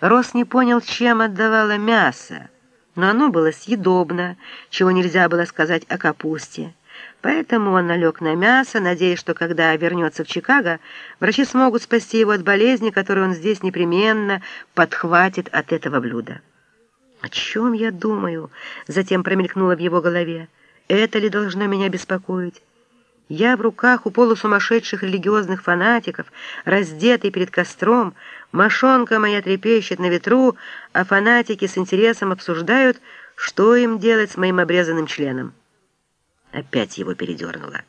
Рос не понял, чем отдавало мясо, но оно было съедобно, чего нельзя было сказать о капусте. Поэтому он налег на мясо, надеясь, что когда вернется в Чикаго, врачи смогут спасти его от болезни, которую он здесь непременно подхватит от этого блюда. «О чем я думаю?» — затем промелькнуло в его голове. «Это ли должно меня беспокоить?» Я в руках у полусумасшедших религиозных фанатиков, раздетый перед костром, мошонка моя трепещет на ветру, а фанатики с интересом обсуждают, что им делать с моим обрезанным членом. Опять его передернуло.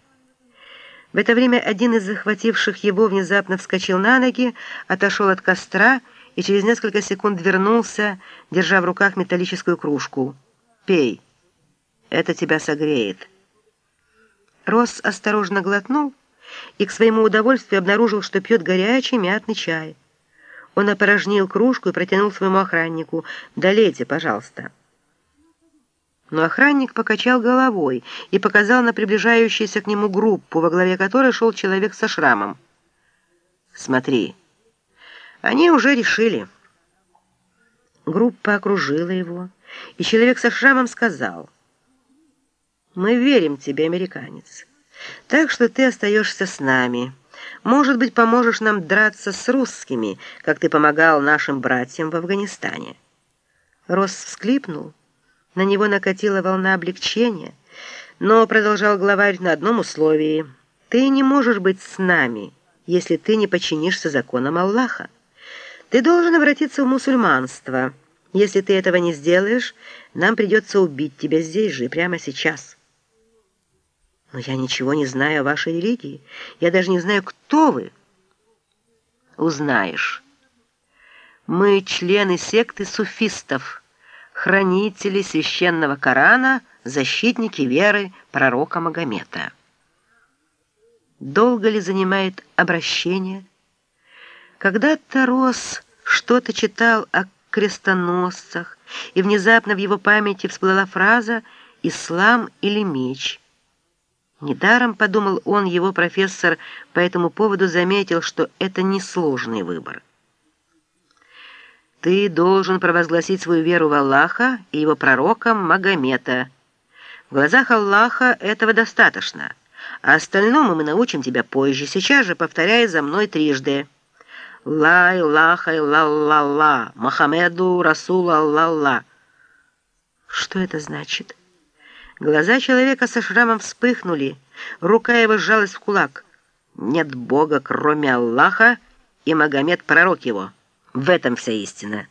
В это время один из захвативших его внезапно вскочил на ноги, отошел от костра и через несколько секунд вернулся, держа в руках металлическую кружку. «Пей, это тебя согреет». Росс осторожно глотнул и к своему удовольствию обнаружил, что пьет горячий мятный чай. Он опорожнил кружку и протянул своему охраннику. «Долейте, пожалуйста». Но охранник покачал головой и показал на приближающуюся к нему группу, во главе которой шел человек со шрамом. «Смотри, они уже решили». Группа окружила его, и человек со шрамом сказал — мы верим тебе, американец. Так что ты остаешься с нами. Может быть, поможешь нам драться с русскими, как ты помогал нашим братьям в Афганистане». Росс всклипнул. На него накатила волна облегчения, но продолжал главарь на одном условии. «Ты не можешь быть с нами, если ты не подчинишься законам Аллаха. Ты должен обратиться в мусульманство. Если ты этого не сделаешь, нам придется убить тебя здесь же, прямо сейчас». Но я ничего не знаю о вашей религии. Я даже не знаю, кто вы. Узнаешь. Мы члены секты суфистов, хранители священного Корана, защитники веры пророка Магомета. Долго ли занимает обращение? Когда-то Рос что-то читал о крестоносцах, и внезапно в его памяти всплыла фраза «Ислам или меч». Недаром, подумал он, его профессор по этому поводу заметил, что это несложный выбор. «Ты должен провозгласить свою веру в Аллаха и его пророка Магомета. В глазах Аллаха этого достаточно, а остальному мы научим тебя позже. Сейчас же повторяй за мной трижды. Ла илаха иллалла, Мухаммеду Расул Аллалла». Что это значит? Глаза человека со шрамом вспыхнули, рука его сжалась в кулак. Нет Бога, кроме Аллаха, и Магомед — пророк его. В этом вся истина.